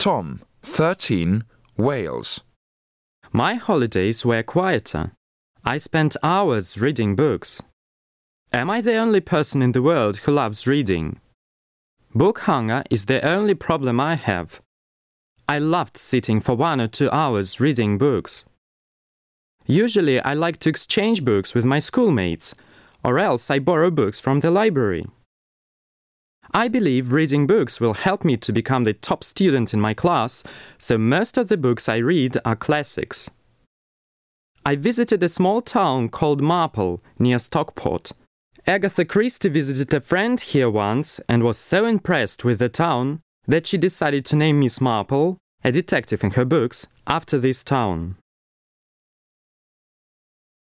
Tom, 13, Wales. My holidays were quieter. I spent hours reading books. Am I the only person in the world who loves reading? Book hunger is the only problem I have. I loved sitting for one or two hours reading books. Usually, I like to exchange books with my schoolmates, or else I borrow books from the library. I believe reading books will help me to become the top student in my class, so most of the books I read are classics. I visited a small town called Marple near Stockport. Agatha Christie visited a friend here once and was so impressed with the town that she decided to name Miss Marple, a detective in her books, after this town.